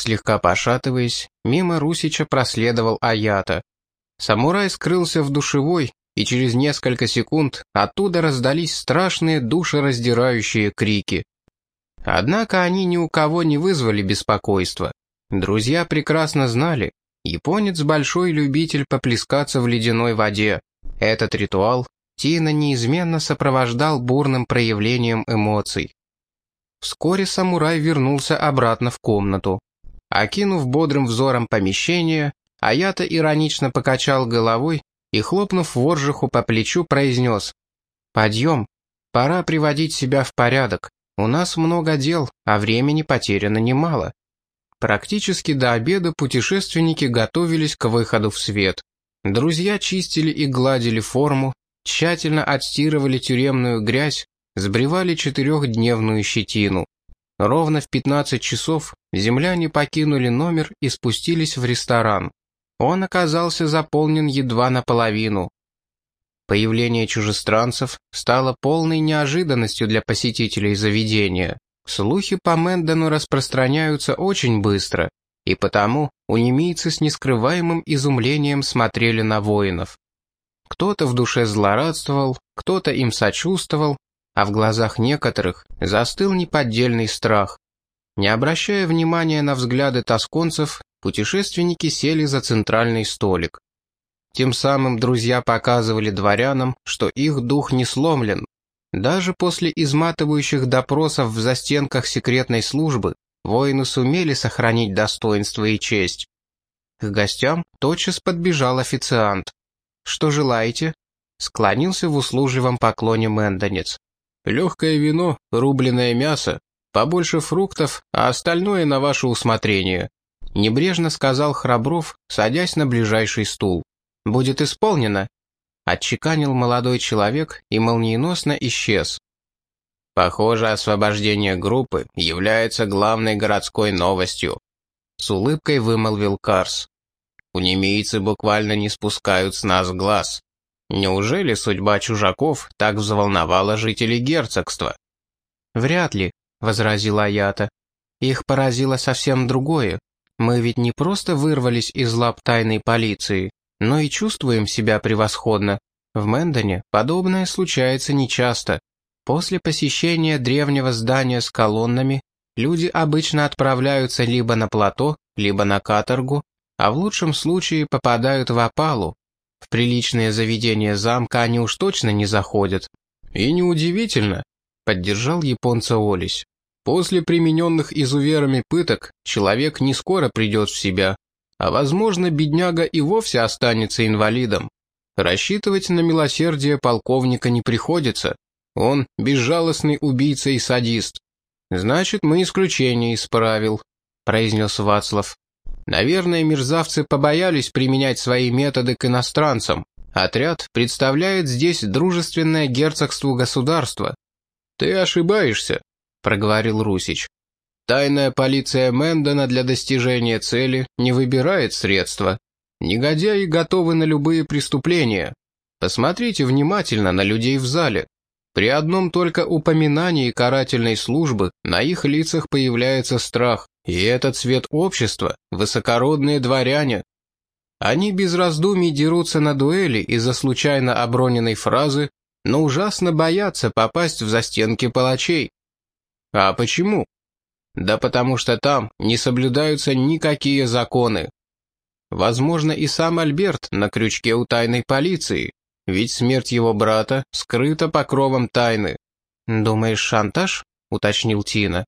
Слегка пошатываясь, мимо Русича проследовал Аята. Самурай скрылся в душевой, и через несколько секунд оттуда раздались страшные душераздирающие крики. Однако они ни у кого не вызвали беспокойства. Друзья прекрасно знали, японец большой любитель поплескаться в ледяной воде. Этот ритуал Тина неизменно сопровождал бурным проявлением эмоций. Вскоре самурай вернулся обратно в комнату. Окинув бодрым взором помещение, Аята иронично покачал головой и, хлопнув воржиху по плечу, произнес «Подъем, пора приводить себя в порядок, у нас много дел, а времени потеряно немало». Практически до обеда путешественники готовились к выходу в свет. Друзья чистили и гладили форму, тщательно отстирывали тюремную грязь, сбривали четырехдневную щетину. Ровно в 15 часов земляне покинули номер и спустились в ресторан. Он оказался заполнен едва наполовину. Появление чужестранцев стало полной неожиданностью для посетителей заведения. Слухи по Мэндону распространяются очень быстро, и потому унемийцы с нескрываемым изумлением смотрели на воинов. Кто-то в душе злорадствовал, кто-то им сочувствовал, а в глазах некоторых застыл неподдельный страх. Не обращая внимания на взгляды тосконцев, путешественники сели за центральный столик. Тем самым друзья показывали дворянам, что их дух не сломлен, даже после изматывающих допросов в застенках секретной службы воины сумели сохранить достоинство и честь. К гостям тотчас подбежал официант. «Что желаете?» Склонился в услужливом поклоне мэндонец. «Легкое вино, рубленое мясо, побольше фруктов, а остальное на ваше усмотрение», небрежно сказал Храбров, садясь на ближайший стул. «Будет исполнено», отчеканил молодой человек и молниеносно исчез. Похоже, освобождение группы является главной городской новостью. С улыбкой вымолвил Карс. Унемийцы буквально не спускают с нас глаз. Неужели судьба чужаков так взволновала жителей герцогства? Вряд ли, возразила Аята. Их поразило совсем другое. Мы ведь не просто вырвались из лап тайной полиции но и чувствуем себя превосходно. В Мэндоне подобное случается нечасто. После посещения древнего здания с колоннами люди обычно отправляются либо на плато, либо на каторгу, а в лучшем случае попадают в опалу. В приличные заведения замка они уж точно не заходят. И неудивительно, поддержал японца Олесь. После примененных изуверами пыток человек не скоро придет в себя, а возможно, бедняга и вовсе останется инвалидом. Рассчитывать на милосердие полковника не приходится. Он безжалостный убийца и садист. Значит, мы исключение исправил, произнес Вацлав. Наверное, мерзавцы побоялись применять свои методы к иностранцам. Отряд представляет здесь дружественное герцогству государства. Ты ошибаешься, проговорил Русич. Тайная полиция Мэндона для достижения цели не выбирает средства. Негодяи готовы на любые преступления. Посмотрите внимательно на людей в зале. При одном только упоминании карательной службы на их лицах появляется страх. И этот цвет общества – высокородные дворяне. Они без раздумий дерутся на дуэли из-за случайно оброненной фразы, но ужасно боятся попасть в застенки палачей. А почему? Да потому что там не соблюдаются никакие законы. Возможно, и сам Альберт на крючке у тайной полиции, ведь смерть его брата скрыта покровом тайны. «Думаешь, шантаж?» — уточнил Тина.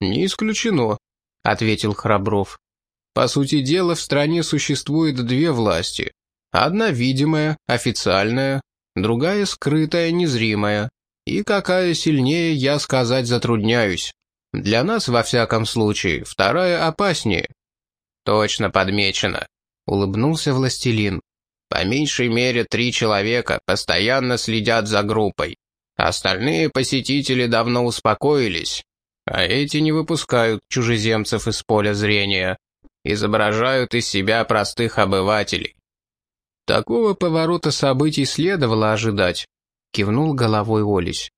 «Не исключено», — ответил Храбров. «По сути дела, в стране существует две власти. Одна видимая, официальная, другая скрытая, незримая. И какая сильнее, я сказать затрудняюсь. Для нас, во всяком случае, вторая опаснее». «Точно подмечено», — улыбнулся властелин. «По меньшей мере три человека постоянно следят за группой. Остальные посетители давно успокоились, а эти не выпускают чужеземцев из поля зрения, изображают из себя простых обывателей». Такого поворота событий следовало ожидать, кивнул головой Олесь.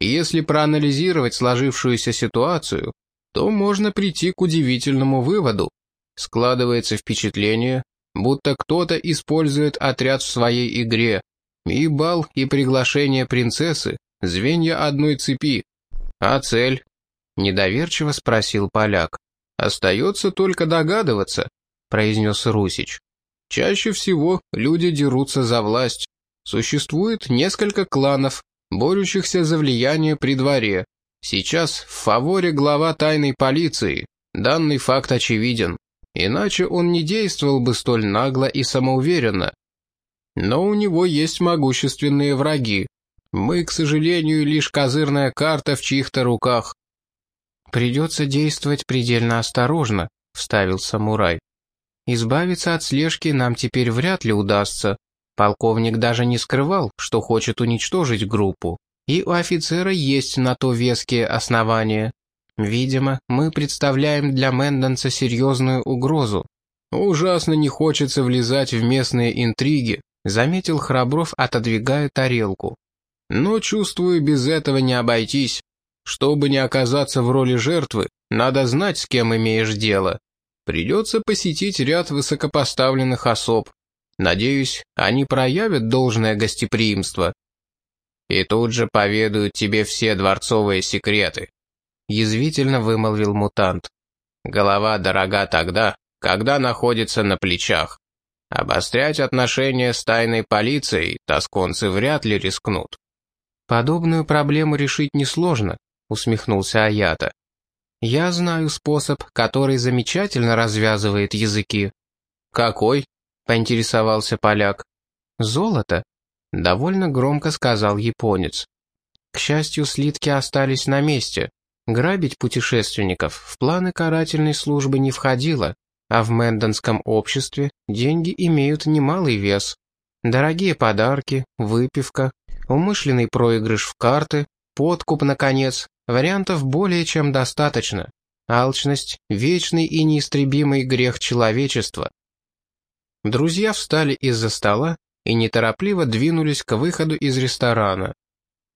Если проанализировать сложившуюся ситуацию, то можно прийти к удивительному выводу. Складывается впечатление, будто кто-то использует отряд в своей игре. И бал, и приглашение принцессы — звенья одной цепи. А цель? Недоверчиво спросил поляк. Остается только догадываться, произнес Русич. Чаще всего люди дерутся за власть. Существует несколько кланов, борющихся за влияние при дворе. Сейчас в фаворе глава тайной полиции. Данный факт очевиден. Иначе он не действовал бы столь нагло и самоуверенно. Но у него есть могущественные враги. Мы, к сожалению, лишь козырная карта в чьих-то руках. «Придется действовать предельно осторожно», — вставил самурай. «Избавиться от слежки нам теперь вряд ли удастся. Полковник даже не скрывал, что хочет уничтожить группу. И у офицера есть на то веские основания. Видимо, мы представляем для Мэндонса серьезную угрозу. Ужасно не хочется влезать в местные интриги, заметил Храбров, отодвигая тарелку. Но чувствую, без этого не обойтись. Чтобы не оказаться в роли жертвы, надо знать, с кем имеешь дело. Придется посетить ряд высокопоставленных особ. Надеюсь, они проявят должное гостеприимство. И тут же поведают тебе все дворцовые секреты язвительно вымолвил мутант. Голова дорога тогда, когда находится на плечах. Обострять отношения с тайной полицией тосконцы вряд ли рискнут. «Подобную проблему решить несложно», — усмехнулся Аята. «Я знаю способ, который замечательно развязывает языки». «Какой?» — поинтересовался поляк. «Золото», — довольно громко сказал японец. К счастью, слитки остались на месте. Грабить путешественников в планы карательной службы не входило, а в мэндонском обществе деньги имеют немалый вес. Дорогие подарки, выпивка, умышленный проигрыш в карты, подкуп, наконец, вариантов более чем достаточно. Алчность – вечный и неистребимый грех человечества. Друзья встали из-за стола и неторопливо двинулись к выходу из ресторана.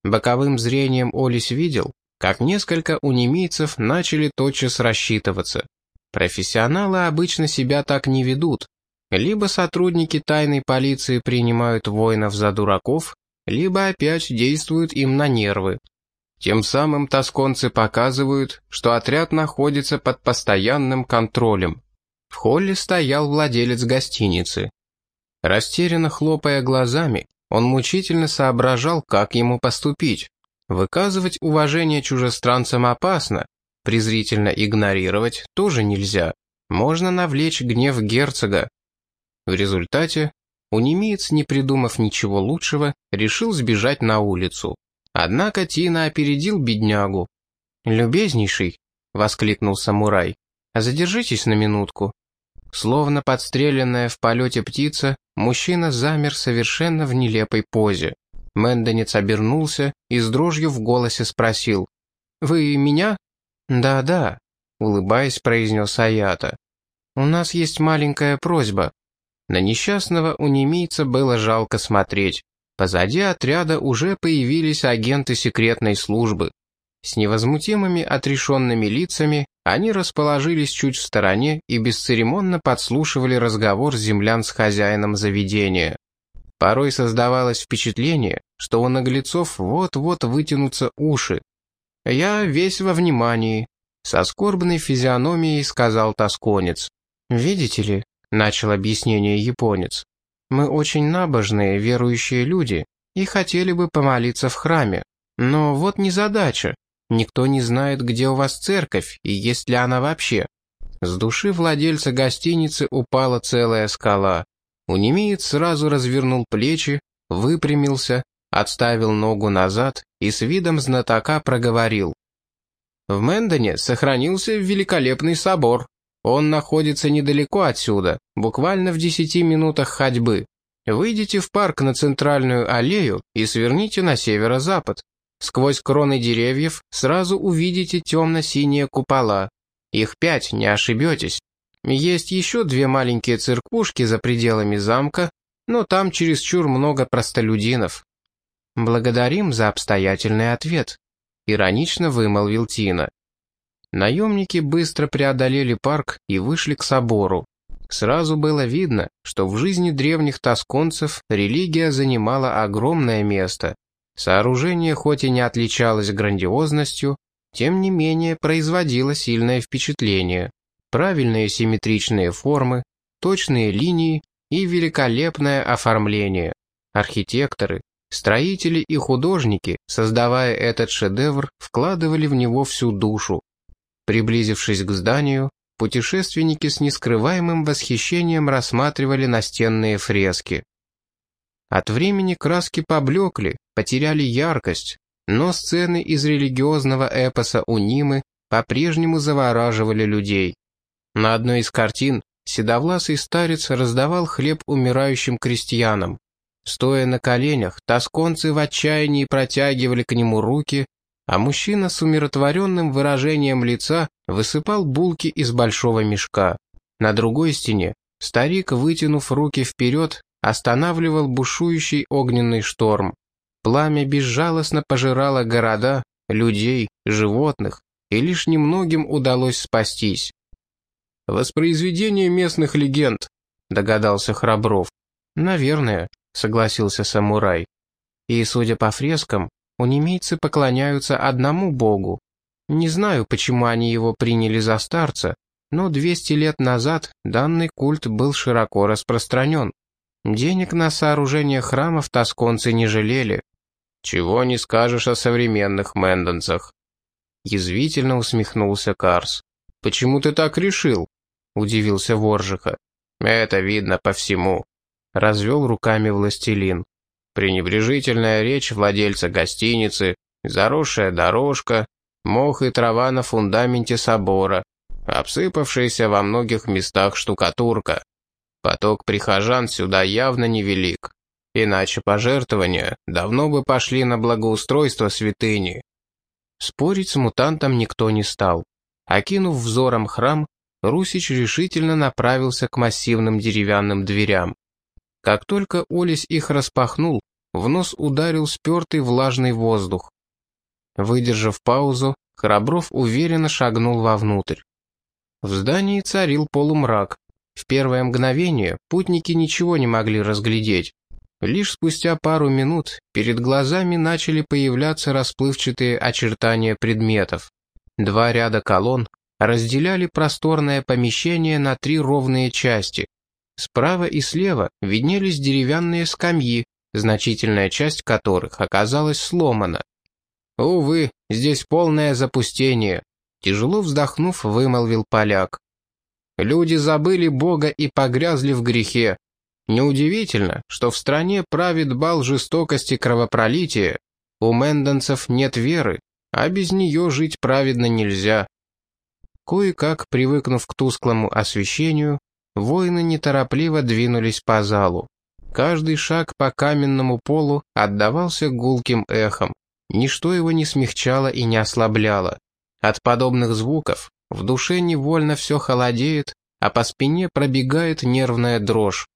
Боковым зрением Олесь видел, как несколько унемийцев начали тотчас рассчитываться. Профессионалы обычно себя так не ведут. Либо сотрудники тайной полиции принимают воинов за дураков, либо опять действуют им на нервы. Тем самым тосконцы показывают, что отряд находится под постоянным контролем. В холле стоял владелец гостиницы. Растерянно хлопая глазами, он мучительно соображал, как ему поступить. Выказывать уважение чужестранцам опасно, презрительно игнорировать тоже нельзя. Можно навлечь гнев герцога. В результате унемиец, не придумав ничего лучшего, решил сбежать на улицу. Однако Тина опередил беднягу. «Любезнейший», — воскликнул самурай, — «задержитесь на минутку». Словно подстреленная в полете птица, мужчина замер совершенно в нелепой позе. Мэндонец обернулся и с дрожью в голосе спросил. «Вы меня?» «Да-да», — улыбаясь, произнес Аята. «У нас есть маленькая просьба». На несчастного у немийца было жалко смотреть. Позади отряда уже появились агенты секретной службы. С невозмутимыми отрешенными лицами они расположились чуть в стороне и бесцеремонно подслушивали разговор землян с хозяином заведения. Порой создавалось впечатление, что у наглецов вот-вот вытянутся уши. «Я весь во внимании», — со скорбной физиономией сказал тосконец. «Видите ли», — начал объяснение японец, «мы очень набожные, верующие люди и хотели бы помолиться в храме. Но вот незадача. Никто не знает, где у вас церковь и есть ли она вообще». С души владельца гостиницы упала целая скала. Унемеец сразу развернул плечи, выпрямился, отставил ногу назад и с видом знатока проговорил. В Мэндоне сохранился великолепный собор. Он находится недалеко отсюда, буквально в десяти минутах ходьбы. Выйдите в парк на центральную аллею и сверните на северо-запад. Сквозь кроны деревьев сразу увидите темно-синие купола. Их пять, не ошибетесь. Есть еще две маленькие церквушки за пределами замка, но там чересчур много простолюдинов. Благодарим за обстоятельный ответ, иронично вымолвил Тина. Наемники быстро преодолели парк и вышли к собору. Сразу было видно, что в жизни древних тосконцев религия занимала огромное место. Сооружение хоть и не отличалось грандиозностью, тем не менее производило сильное впечатление. Правильные симметричные формы, точные линии и великолепное оформление. Архитекторы, строители и художники, создавая этот шедевр, вкладывали в него всю душу. Приблизившись к зданию, путешественники с нескрываемым восхищением рассматривали настенные фрески. От времени краски поблекли, потеряли яркость, но сцены из религиозного эпоса Унимы по-прежнему завораживали людей. На одной из картин седовласый старец раздавал хлеб умирающим крестьянам. Стоя на коленях, тосконцы в отчаянии протягивали к нему руки, а мужчина с умиротворенным выражением лица высыпал булки из большого мешка. На другой стене старик, вытянув руки вперед, останавливал бушующий огненный шторм. Пламя безжалостно пожирало города, людей, животных, и лишь немногим удалось спастись. «Воспроизведение местных легенд», — догадался Храбров. «Наверное», — согласился самурай. «И, судя по фрескам, у немейцы поклоняются одному богу. Не знаю, почему они его приняли за старца, но 200 лет назад данный культ был широко распространен. Денег на сооружение храмов тосконцы не жалели. «Чего не скажешь о современных мэндонцах?» Язвительно усмехнулся Карс. «Почему ты так решил?» Удивился Воржиха. «Это видно по всему», — развел руками властелин. Пренебрежительная речь владельца гостиницы, заросшая дорожка, мох и трава на фундаменте собора, обсыпавшаяся во многих местах штукатурка. Поток прихожан сюда явно невелик. Иначе пожертвования давно бы пошли на благоустройство святыни. Спорить с мутантом никто не стал. Окинув взором храм, Русич решительно направился к массивным деревянным дверям. Как только Олесь их распахнул, в нос ударил спертый влажный воздух. Выдержав паузу, Храбров уверенно шагнул вовнутрь. В здании царил полумрак. В первое мгновение путники ничего не могли разглядеть. Лишь спустя пару минут перед глазами начали появляться расплывчатые очертания предметов. Два ряда колонн разделяли просторное помещение на три ровные части. Справа и слева виднелись деревянные скамьи, значительная часть которых оказалась сломана. «Увы, здесь полное запустение», — тяжело вздохнув, вымолвил поляк. «Люди забыли Бога и погрязли в грехе. Неудивительно, что в стране правит бал жестокости кровопролития. У мэндонцев нет веры, а без нее жить праведно нельзя. Кое-как, привыкнув к тусклому освещению, воины неторопливо двинулись по залу. Каждый шаг по каменному полу отдавался гулким эхом. Ничто его не смягчало и не ослабляло. От подобных звуков в душе невольно все холодеет, а по спине пробегает нервная дрожь.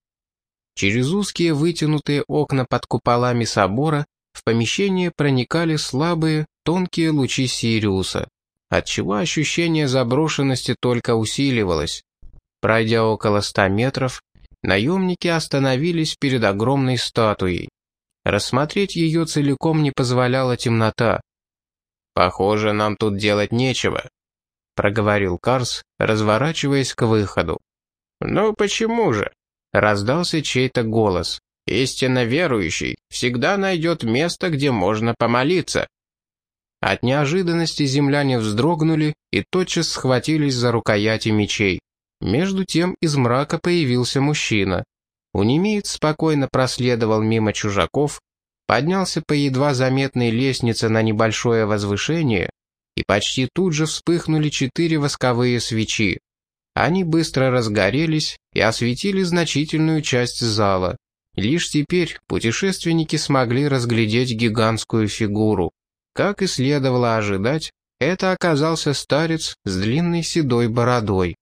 Через узкие вытянутые окна под куполами собора в помещение проникали слабые, тонкие лучи Сириуса, отчего ощущение заброшенности только усиливалось. Пройдя около ста метров, наемники остановились перед огромной статуей. Рассмотреть ее целиком не позволяла темнота. «Похоже, нам тут делать нечего», — проговорил Карс, разворачиваясь к выходу. «Ну почему же?» Раздался чей-то голос. «Истинно верующий всегда найдет место, где можно помолиться». От неожиданности земляне вздрогнули и тотчас схватились за рукояти мечей. Между тем из мрака появился мужчина. Унемеец спокойно проследовал мимо чужаков, поднялся по едва заметной лестнице на небольшое возвышение, и почти тут же вспыхнули четыре восковые свечи. Они быстро разгорелись и осветили значительную часть зала. Лишь теперь путешественники смогли разглядеть гигантскую фигуру. Как и следовало ожидать, это оказался старец с длинной седой бородой.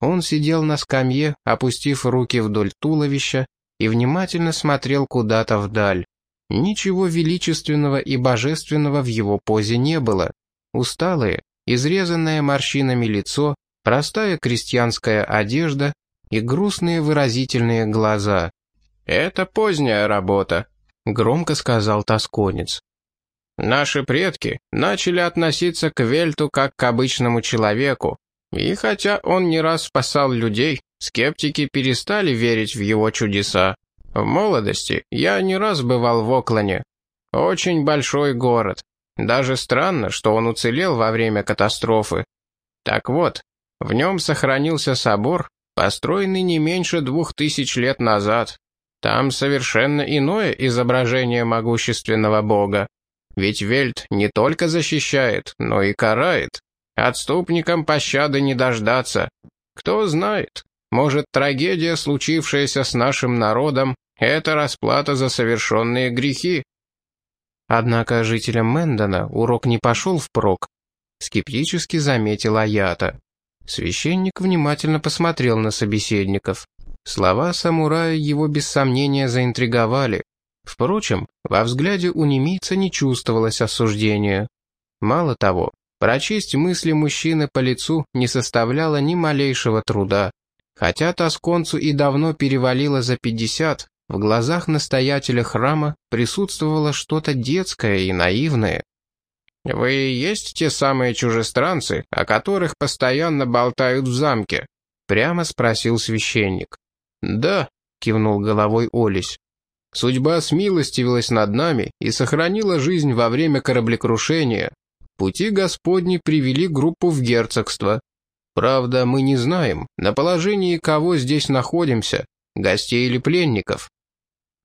Он сидел на скамье, опустив руки вдоль туловища, и внимательно смотрел куда-то вдаль. Ничего величественного и божественного в его позе не было. Усталые, изрезанное морщинами лицо, простая крестьянская одежда и грустные выразительные глаза. «Это поздняя работа», — громко сказал тосконец. «Наши предки начали относиться к Вельту как к обычному человеку, и хотя он не раз спасал людей, скептики перестали верить в его чудеса. В молодости я не раз бывал в Оклане. Очень большой город. Даже странно, что он уцелел во время катастрофы. Так вот, в нем сохранился собор, построенный не меньше двух тысяч лет назад. Там совершенно иное изображение могущественного бога. Ведь Вельт не только защищает, но и карает. Отступникам пощады не дождаться. Кто знает, может, трагедия, случившаяся с нашим народом, это расплата за совершенные грехи. Однако жителям Мэндона урок не пошел впрок. Скептически заметил Аята. Священник внимательно посмотрел на собеседников. Слова самурая его без сомнения заинтриговали. Впрочем, во взгляде у немийца не чувствовалось осуждения. Мало того, прочесть мысли мужчины по лицу не составляло ни малейшего труда. Хотя тосконцу и давно перевалило за пятьдесят, в глазах настоятеля храма присутствовало что-то детское и наивное. «Вы есть те самые чужестранцы, о которых постоянно болтают в замке?» — прямо спросил священник. «Да», — кивнул головой Олесь. «Судьба смилостивилась над нами и сохранила жизнь во время кораблекрушения. Пути Господни привели группу в герцогство. Правда, мы не знаем, на положении кого здесь находимся, гостей или пленников».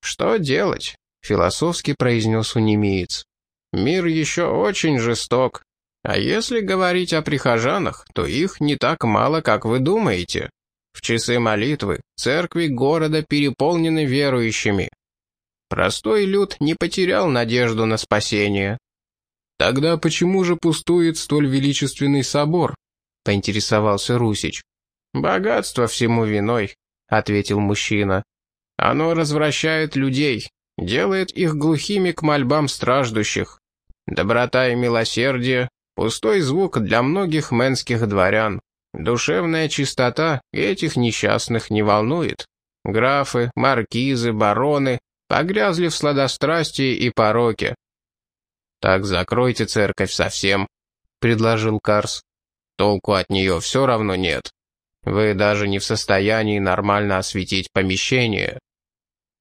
«Что делать?» — философски произнес унемеец. «Мир еще очень жесток. А если говорить о прихожанах, то их не так мало, как вы думаете. В часы молитвы церкви города переполнены верующими. Простой люд не потерял надежду на спасение. «Тогда почему же пустует столь величественный собор?» — поинтересовался Русич. «Богатство всему виной», — ответил мужчина. «Оно развращает людей, делает их глухими к мольбам страждущих. Доброта и милосердие — пустой звук для многих мэнских дворян. Душевная чистота этих несчастных не волнует. Графы, маркизы, бароны погрязли в сладострастии и пороке. «Так закройте церковь совсем», — предложил Карс. «Толку от нее все равно нет. Вы даже не в состоянии нормально осветить помещение».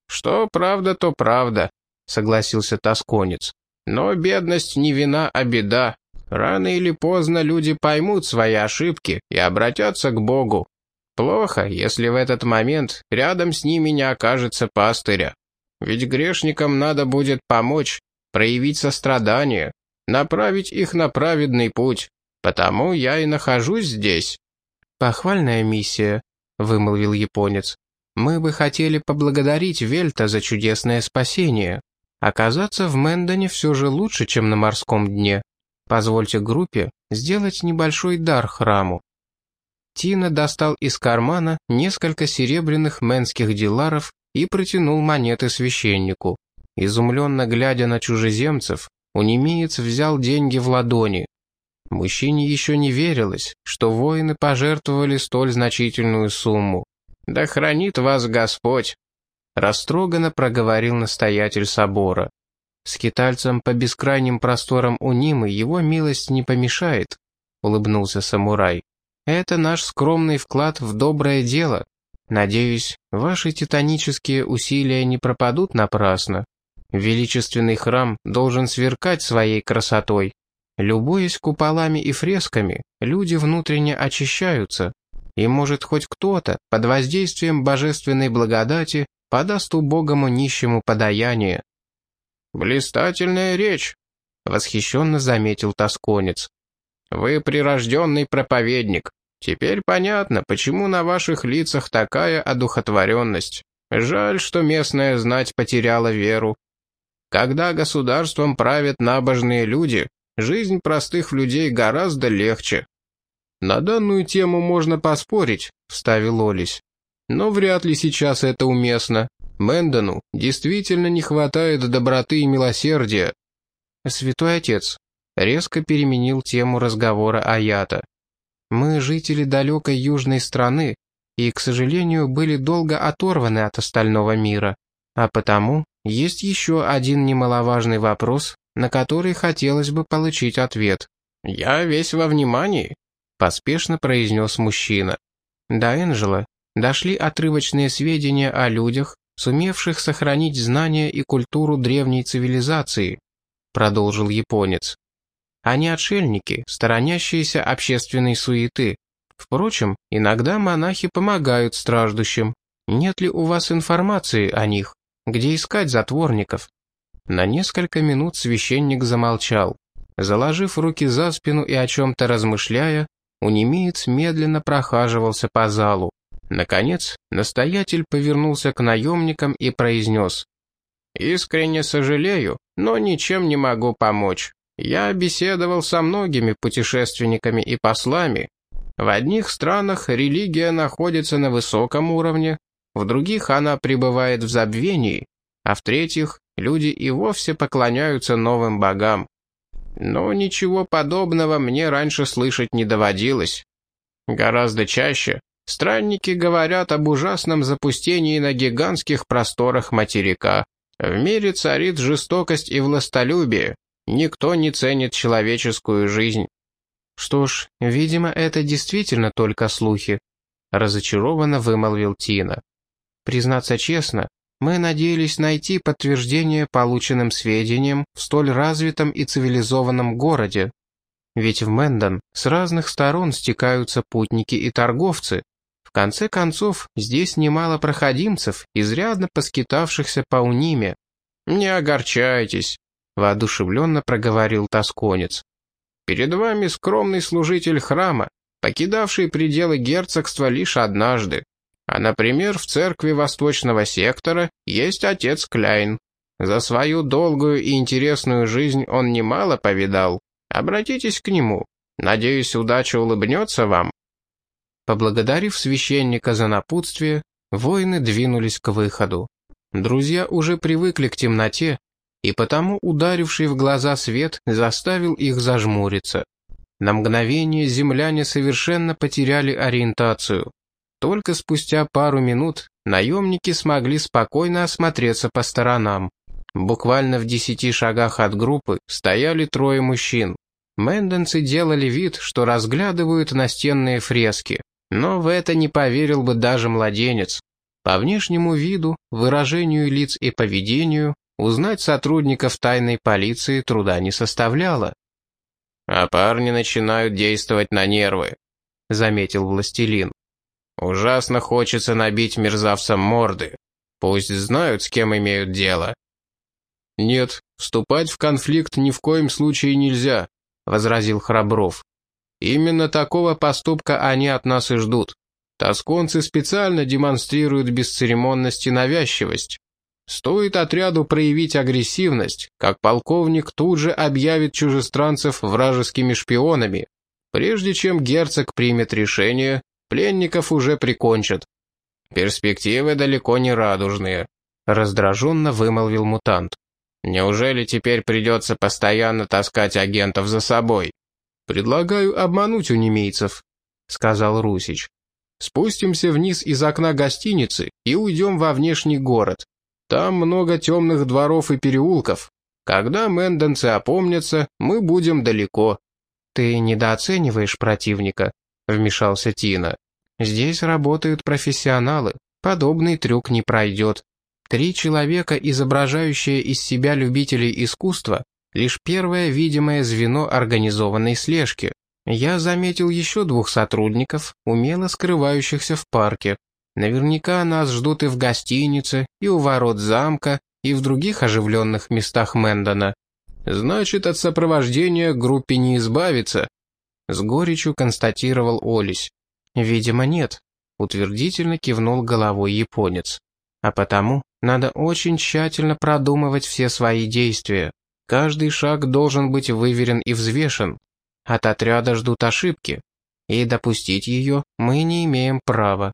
«Что правда, то правда», — согласился тосконец. «Но бедность не вина, а беда. Рано или поздно люди поймут свои ошибки и обратятся к Богу. Плохо, если в этот момент рядом с ними не окажется пастыря. Ведь грешникам надо будет помочь, проявить сострадание, направить их на праведный путь. Потому я и нахожусь здесь». «Похвальная миссия», — вымолвил японец. «Мы бы хотели поблагодарить Вельта за чудесное спасение. Оказаться в Мэндоне все же лучше, чем на морском дне. Позвольте группе сделать небольшой дар храму». Тина достал из кармана несколько серебряных мэнских диларов и протянул монеты священнику. Изумленно глядя на чужеземцев, унемеец взял деньги в ладони. Мужчине еще не верилось, что воины пожертвовали столь значительную сумму. «Да хранит вас Господь!» Растроганно проговорил настоятель собора. Скитальцам по бескрайним просторам Унимы его милость не помешает», — улыбнулся самурай. «Это наш скромный вклад в доброе дело. Надеюсь, ваши титанические усилия не пропадут напрасно. Величественный храм должен сверкать своей красотой. Любуясь куполами и фресками, люди внутренне очищаются, и, может, хоть кто-то под воздействием божественной благодати подаст убогому нищему подаяние. «Блистательная речь», — восхищенно заметил тосконец. «Вы прирожденный проповедник. Теперь понятно, почему на ваших лицах такая одухотворенность. Жаль, что местная знать потеряла веру. Когда государством правят набожные люди, жизнь простых людей гораздо легче». «На данную тему можно поспорить», — вставил Олесь. «Но вряд ли сейчас это уместно. Мэндону действительно не хватает доброты и милосердия. «Святой отец», — резко переменил тему разговора Аята. «Мы жители далекой южной страны и, к сожалению, были долго оторваны от остального мира. А потому есть еще один немаловажный вопрос, на который хотелось бы получить ответ. «Я весь во внимании», — поспешно произнес мужчина. До Энджела дошли отрывочные сведения о людях, сумевших сохранить знания и культуру древней цивилизации, продолжил японец. Они отшельники, сторонящиеся общественной суеты. Впрочем, иногда монахи помогают страждущим. Нет ли у вас информации о них? Где искать затворников? На несколько минут священник замолчал. Заложив руки за спину и о чем-то размышляя, унемеец медленно прохаживался по залу. Наконец, настоятель повернулся к наемникам и произнес. «Искренне сожалею, но ничем не могу помочь. Я беседовал со многими путешественниками и послами. В одних странах религия находится на высоком уровне, в других она пребывает в забвении, а в третьих люди и вовсе поклоняются новым богам. Но ничего подобного мне раньше слышать не доводилось. Гораздо чаще Странники говорят об ужасном запустении на гигантских просторах материка. В мире царит жестокость и властолюбие. Никто не ценит человеческую жизнь. Что ж, видимо, это действительно только слухи. Разочарованно вымолвил Тина. Признаться честно, мы надеялись найти подтверждение полученным сведениям в столь развитом и цивилизованном городе. Ведь в Мэндон с разных сторон стекаются путники и торговцы, в конце концов, здесь немало проходимцев, изрядно поскитавшихся по униме. «Не огорчайтесь», — воодушевленно проговорил тосконец. «Перед вами скромный служитель храма, покидавший пределы герцогства лишь однажды. А, например, в церкви восточного сектора есть отец Кляйн. За свою долгую и интересную жизнь он немало повидал. Обратитесь к нему. Надеюсь, удача улыбнется вам. Поблагодарив священника за напутствие, воины двинулись к выходу. Друзья уже привыкли к темноте, и потому ударивший в глаза свет заставил их зажмуриться. На мгновение земляне совершенно потеряли ориентацию. Только спустя пару минут наемники смогли спокойно осмотреться по сторонам. Буквально в десяти шагах от группы стояли трое мужчин. Мэнденцы делали вид, что разглядывают настенные фрески. Но в это не поверил бы даже младенец. По внешнему виду, выражению лиц и поведению узнать сотрудников тайной полиции труда не составляло. «А парни начинают действовать на нервы», — заметил властелин. «Ужасно хочется набить мерзавцам морды. Пусть знают, с кем имеют дело». «Нет, вступать в конфликт ни в коем случае нельзя», — возразил Храбров. Именно такого поступка они от нас и ждут. Тосконцы специально демонстрируют бесцеремонность и навязчивость. Стоит отряду проявить агрессивность, как полковник тут же объявит чужестранцев вражескими шпионами. Прежде чем герцог примет решение, пленников уже прикончат. Перспективы далеко не радужные, раздраженно вымолвил мутант. Неужели теперь придется постоянно таскать агентов за собой? «Предлагаю обмануть у немейцев», — сказал Русич. «Спустимся вниз из окна гостиницы и уйдем во внешний город. Там много темных дворов и переулков. Когда мэнденцы опомнятся, мы будем далеко». «Ты недооцениваешь противника», — вмешался Тина. «Здесь работают профессионалы. Подобный трюк не пройдет. Три человека, изображающие из себя любителей искусства, лишь первое видимое звено организованной слежки. Я заметил еще двух сотрудников, умело скрывающихся в парке. Наверняка нас ждут и в гостинице, и у ворот замка, и в других оживленных местах Мэндона. Значит, от сопровождения группе не избавиться. С горечью констатировал Олесь. Видимо, нет. Утвердительно кивнул головой японец. А потому надо очень тщательно продумывать все свои действия. Каждый шаг должен быть выверен и взвешен. От отряда ждут ошибки, и допустить ее мы не имеем права.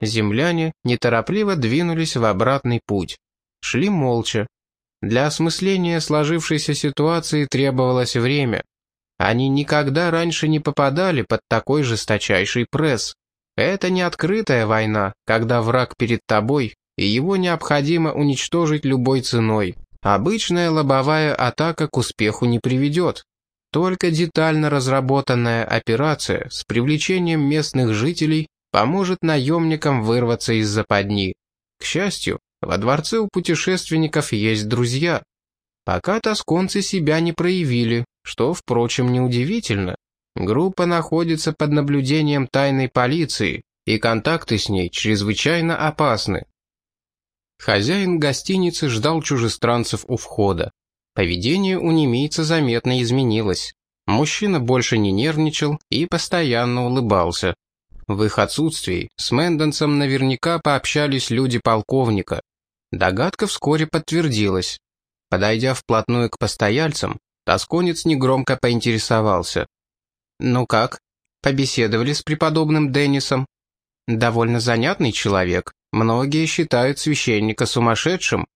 Земляне неторопливо двинулись в обратный путь. Шли молча. Для осмысления сложившейся ситуации требовалось время. Они никогда раньше не попадали под такой жесточайший пресс. Это не открытая война, когда враг перед тобой, и его необходимо уничтожить любой ценой. Обычная лобовая атака к успеху не приведет. Только детально разработанная операция с привлечением местных жителей поможет наемникам вырваться из западни. К счастью, во дворце у путешественников есть друзья. Пока тосконцы себя не проявили, что, впрочем, неудивительно. Группа находится под наблюдением тайной полиции, и контакты с ней чрезвычайно опасны. Хозяин гостиницы ждал чужестранцев у входа. Поведение у немейца заметно изменилось. Мужчина больше не нервничал и постоянно улыбался. В их отсутствии с Мэндонсом наверняка пообщались люди полковника. Догадка вскоре подтвердилась. Подойдя вплотную к постояльцам, тосконец негромко поинтересовался. «Ну как? Побеседовали с преподобным Деннисом? Довольно занятный человек. Многие считают священника сумасшедшим.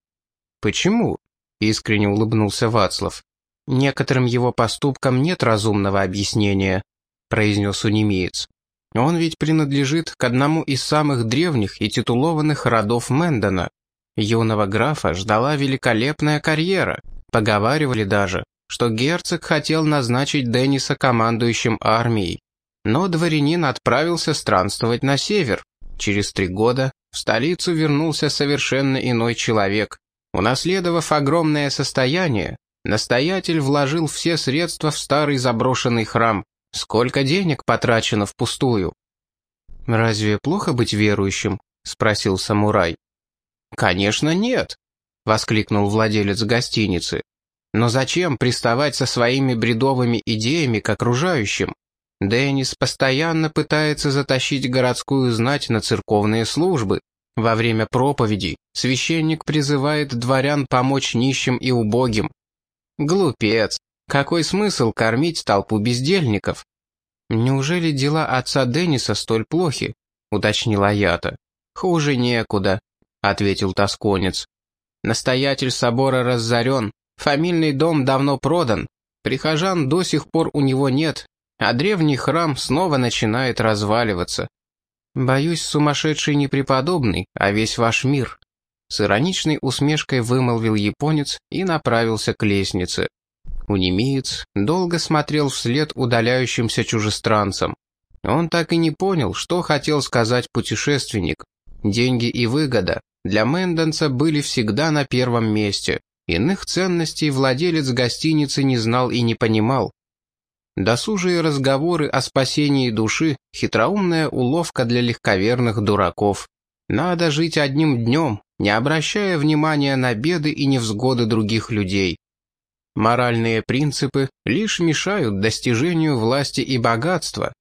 Почему? Искренне улыбнулся Вацлав. Некоторым его поступкам нет разумного объяснения, произнес унемеец. Он ведь принадлежит к одному из самых древних и титулованных родов Мэндона. Юного графа ждала великолепная карьера. Поговаривали даже, что герцог хотел назначить Денниса командующим армией. Но дворянин отправился странствовать на север. Через три года в столицу вернулся совершенно иной человек. Унаследовав огромное состояние, настоятель вложил все средства в старый заброшенный храм. Сколько денег потрачено впустую? «Разве плохо быть верующим?» — спросил самурай. «Конечно нет», — воскликнул владелец гостиницы. «Но зачем приставать со своими бредовыми идеями к окружающим? Деннис постоянно пытается затащить городскую знать на церковные службы. Во время проповеди священник призывает дворян помочь нищим и убогим. Глупец. Какой смысл кормить толпу бездельников? Неужели дела отца Денниса столь плохи? уточнила Ята. Хуже некуда, ответил тосконец. Настоятель собора разорен, фамильный дом давно продан, прихожан до сих пор у него нет, а древний храм снова начинает разваливаться. Боюсь, сумасшедший не преподобный, а весь ваш мир. С ироничной усмешкой вымолвил японец и направился к лестнице. Унемеец долго смотрел вслед удаляющимся чужестранцам. Он так и не понял, что хотел сказать путешественник. Деньги и выгода для Мэндонса были всегда на первом месте. Иных ценностей владелец гостиницы не знал и не понимал. Досужие разговоры о спасении души – хитроумная уловка для легковерных дураков. Надо жить одним днем, не обращая внимания на беды и невзгоды других людей. Моральные принципы лишь мешают достижению власти и богатства,